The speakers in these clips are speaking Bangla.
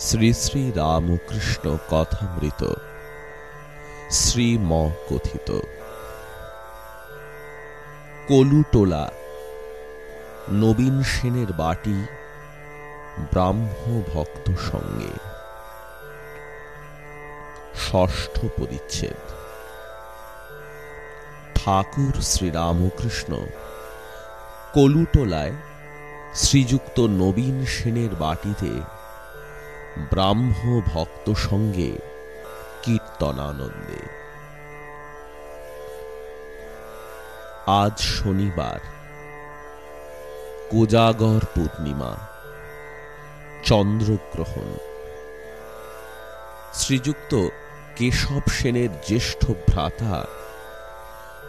শ্রী শ্রী রামকৃষ্ণ কথামৃত। শ্রীম কথিত। কলুটোলা, নবীন সেনের বাটি ব্রাহ্ম ভক্ত সঙ্গে। ষষ্ঠ পরিচ্ছেদ। ঠাকুর শ্রীরামকৃষ্ণ, কলুটোলায় শ্রীযুক্ত নবীন সেনের বাটিতে ব্রাহ্ম ভক্ত সঙ্গে কীর্তনানন্দে। আজ শনিবার, কোজাগর পূর্ণিমা, চন্দ্রগ্রহণ। শ্রীযুক্ত কেশব সেনের জ্যেষ্ঠ ভ্রাতা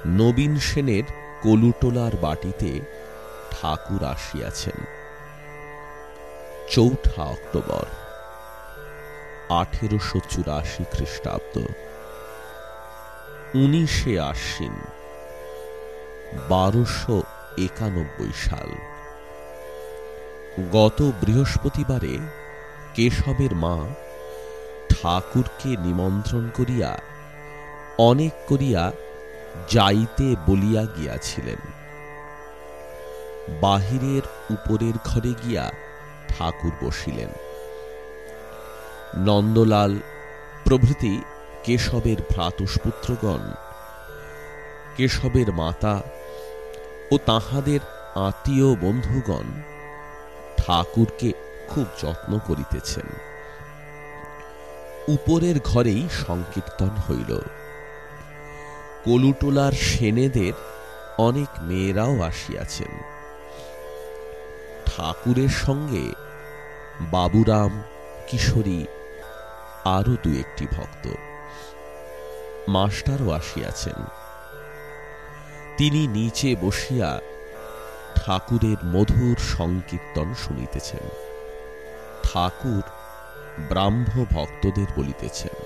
নবীন সেনের কলুটোলার বাটিতে ঠাকুর আসিয়াছেন। চৌঠা অক্টোবর। আঠেরোশো চুরাশি খ্রিস্টাব্দ। উনিশে আশ্বিন, বারোশো একানব্বই সাল। গত বৃহস্পতিবারে কেশবের মা ঠাকুরকে নিমন্ত্রণ করিয়া অনেক করিয়া যাইতে বলিয়া গিয়াছিলেন। বাহিরের উপরের ঘরে গিয়া ঠাকুর বসিলেন। নন্দলাল প্রভৃতি কেশবের ভ্রাতুষ্পুত্রগণ। কেশবের মাতা ও তাহাদের আত্মীয় বন্ধুগণ ঠাকুরকে খুব যত্ন করিতেছেন। উপরের ঘরেই সংকীর্তন হইল। কলুটোলার সেনেদের অনেক মেয়েরাও আসিয়াছেন। ঠাকুরের সঙ্গে বাবুরাম, কিশোরী আরও দু একটি ভক্ত। মাস্টারও আসিয়াছেন। তিনি নিচে বসিয়া ঠাকুরের মধুর সংকীর্তন শুনিতেছেন। ঠাকুর ব্রাহ্ম ভক্তদের বলিতেছেন,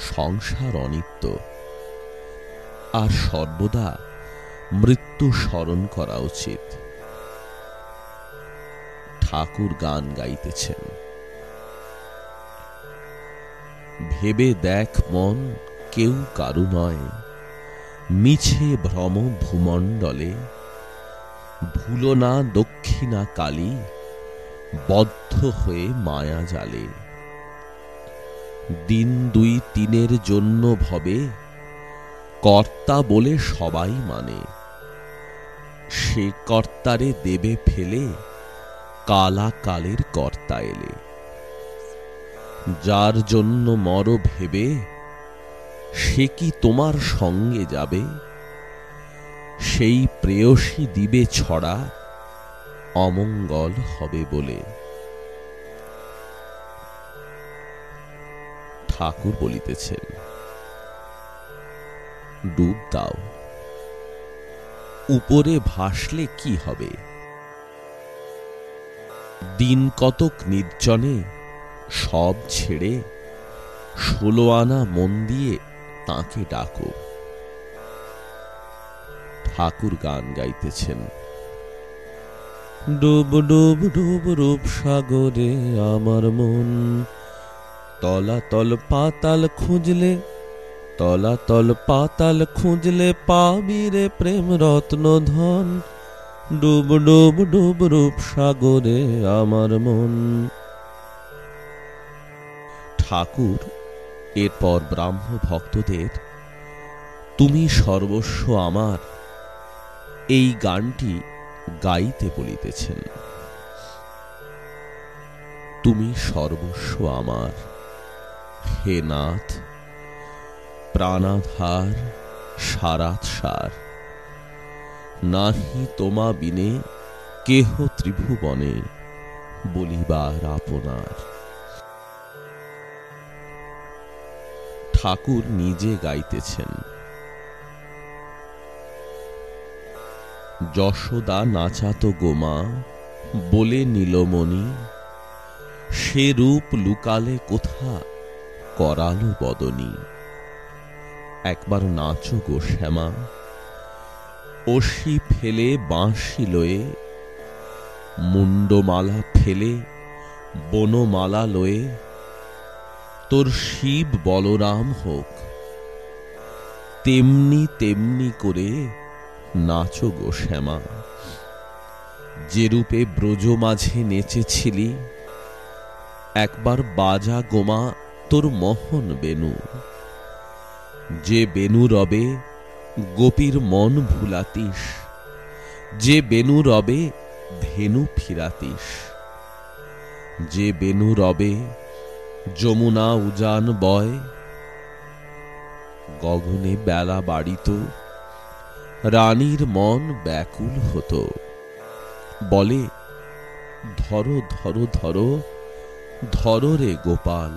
সংসার অনিত্য, আর সর্বদা মৃত্যু স্মরণ করা উচিত। ঠাকুর গান গাইতেছেন। ভেবে দেখ মন, কেউ কারু নয়। মিছে ভ্রম ভূমণ্ডলে, ভুলো না দক্ষিণা কালী, বদ্ধ হয়ে মায়া জালে। দিন দুই তিনের জন্য ভবে, কর্তা বলে সবাই মানে। সে কর্তারে দেবে ফেলে কালা কালের কর্তা এলে। যার জন্য মর ভেবে, সে কি তোমার সঙ্গে যাবে? সেই প্রেয়সী দিবে ছড়া, অমঙ্গল হবে বলে। ঠাকুর বলিতেছেন ডুব দাও। উপরে ভাসলে কি হবে? দিন কতক নির্জনে সব ছেড়ে ষোলো আনা মন দিয়ে তাকে ডাকো। ঠাকুর গান গাইতেছেন। ডুব ডুব ডুব রূপ সাগরে আমার মন। তলাতল পাতাল খুঁজলে, তলাতল পাতাল খুঁজলে পাবি রে প্রেম রত্ন ধন। ডুব ডুব ডুব রূপ সাগরে আমার মন। ঠাকুর, এরপর ব্রাহ্ম ভক্তদের, তুমি সর্বস্ব আমার এই গানটি গাইতে বলিতেছেন। তুমি সর্বস্ব আমার, হে নাথ, প্রাণাধার সারাত সার নাহি তোমা বিনে কেহ ত্রিভুবনে বলিবার আপনার। ঠাকুর নিজে গাইতেছেন। যশোদা নাচাত গোমা বলে নীলমণি সে রূপ লুকালে কোথা করালো বদনী। একবার নাচো গো শ্যামা অসি ফেলে বাঁশি লয়ে মুন্ডমালা ফেলে বনমালা লয়ে তোর শিব বলরাম হোক, তেমনি তেমনি করে নাচো গো শ্যামা। যে রূপে ব্রজ মাঝে নেচেছিলি, একবার বাজা গোমা তোর মোহন বেনু। যে বেনু রবে গোপীর মন ভুলাতিস, যে বেনু রবে ধেনু ফিরাতিস। যে বেনু রবে যমুনা উজান বয়, গগনে বেলা বাড়িত, রানীর মন ব্যাকুল হতো। বলে, ধরো ধরো ধরো ধরো রে গোপাল,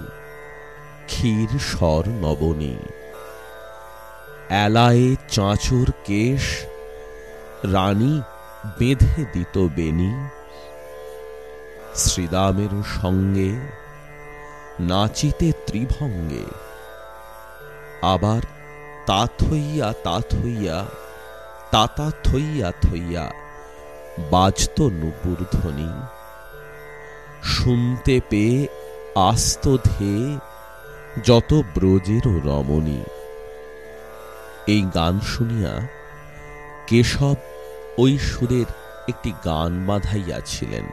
ক্ষীর স্বর নবনী। এলায়ে চাঁচুর কেশ, রানী বেঁধে দিত বেনি শ্রীদামের সঙ্গে নাচিতে ত্রিভঙ্গে। আবার তা থইয়া তা থইয়া তাতা থইয়া থইয়া বাজত নুপুর ধ্বনি শুনতে পেয়ে আস্ত ধেয়ে যত ব্রজের রমণী। এই গান শুনিয়া কেশব ওই সুরের একটি গান বাঁধাইয়াছিলেন।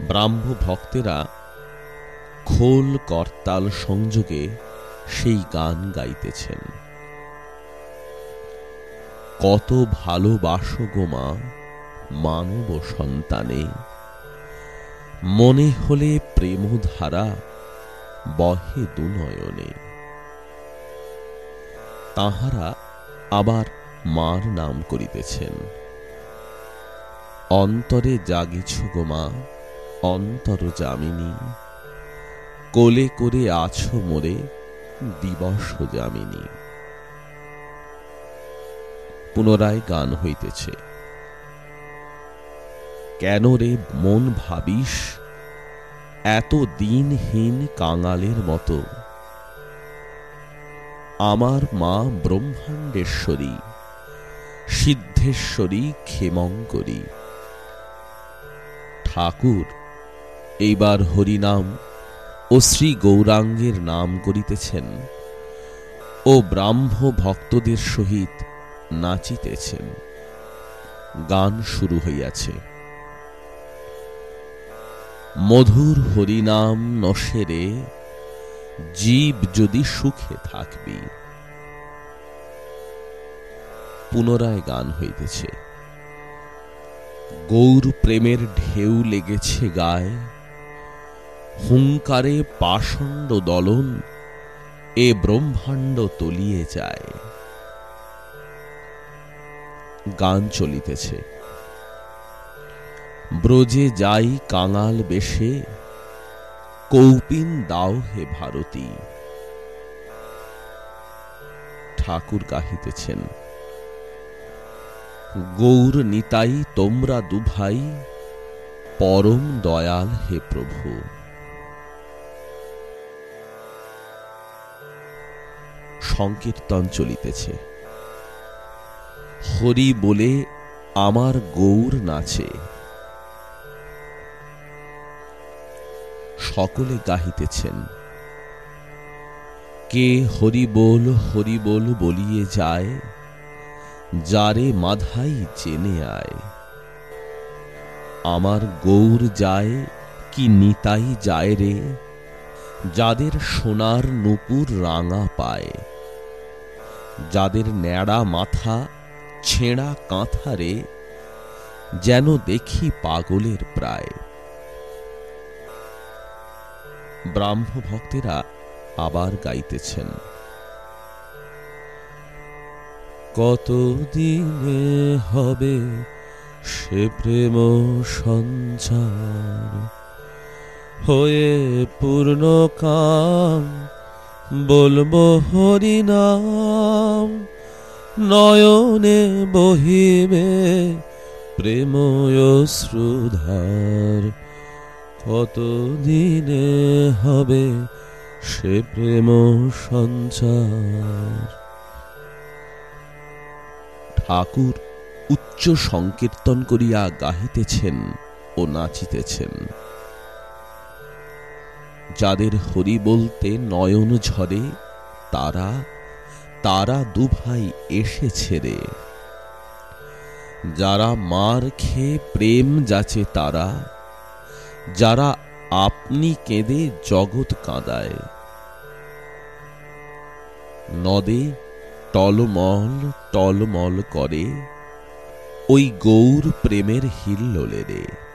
ব্রাহ্ম ভক্তেরা খোল করতাল সংযোগে সেই গান গাইতেছেন। কত ভালোবাসো গোমা মানব সন্তানে। মনে হলে প্রেমধারা বহে দুনয়নে তাহারা আবার মার নাম করিতেছেন। অন্তরে জাগিছ গোমা অন্তর যামিনী। কোলে করে আছো মোরে দিবস যামিনী। পুনরায় গান হইতেছে। কেন রে মন ভাবিস? এত দিনহীন কাঙালের মতো। আমার মা ব্রহ্মাণ্ডেশ্বরী, সিদ্ধেশ্বরী ক্ষেমঙ্করী। ঠাকুর, এইবার হরিনাম ও শ্রী গৌরাঙ্গের নাম করিতেছেন ও ব্রাহ্ম ভক্তদের সহিত নাচিতেছেন। গান শুরু হইয়াছে। মধুর হরিনাম নশেরে জীব যদি সুখে থাকবি। পুনরায় গান হইতেছে। গৌর প্রেমের ঢেউ লেগেছে গায়ে। হুঙ্কারে পাষণ্ড দলন এ ব্রহ্মাণ্ড তলিয়ে যায়। গান চলিতেছে। ব্রজে যাই কাঙাল বেশে, কৌপিন দাও হে ভারতী। ঠাকুর গাহিতেছেন, গৌর নিতাই তোমরা দুভাই, পরম দয়াল হে প্রভু। সংকীর্তন চলিতেছে। হরি বলে, আমার গৌর নাচে। সকলে গাহিতেছেন। কে হরি বল হরি বল বলিয়ে যায়, যারে মাধাই চেনে আয়। আমার গৌর যায় কি নিতাই যায় রে, যাদের সোনার নুপুর রাঙা পায়। যাদের ন্যাড়া মাথা, ছেঁড়া কাঁথারে যেন দেখি পাগলের প্রায়। ব্রাহ্ম ভক্তেরা আবার গাইতেছেন। কত দিনে হবে সে প্রেম সঞ্চার? হয়ে পূর্ণ কাম বলব হরিনাম, নয়নে বহিবে প্রেম শ্রুধার। কত দিনে হবে সে প্রেম সঞ্চার? ঠাকুর উচ্চ সংকীর্তন করিয়া গাহিতেছেন ও নাচিতেছেন। যাদের হরি বলতে নয়ন ঝরে, তারা তারা দুভাই এসেছে রে যারা মার খেয়ে প্রেম যাচে তারা, যারা আপনি কেঁদে জগৎ কাঁদায়। নদে টলমল টলমল করে, ওই গৌর প্রেমের হিল্লোলে রে।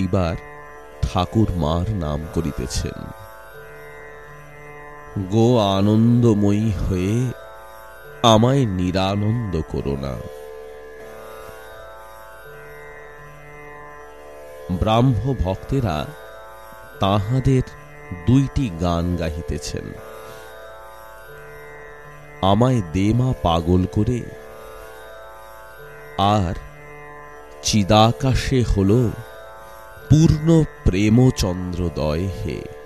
এইবার ঠাকুর মার নাম করিতেছেন। গো আনন্দময়ী হয়ে আমায় নিরানন্দ করো না। ব্রাহ্ম ভক্তেরা তাহাদের দুইটি গান গাহিতেছেন। আমায় দেমা পাগল করে। আর চিদাকাশে হল পূর্ণ প্রেমচন্দ্রদয় হে।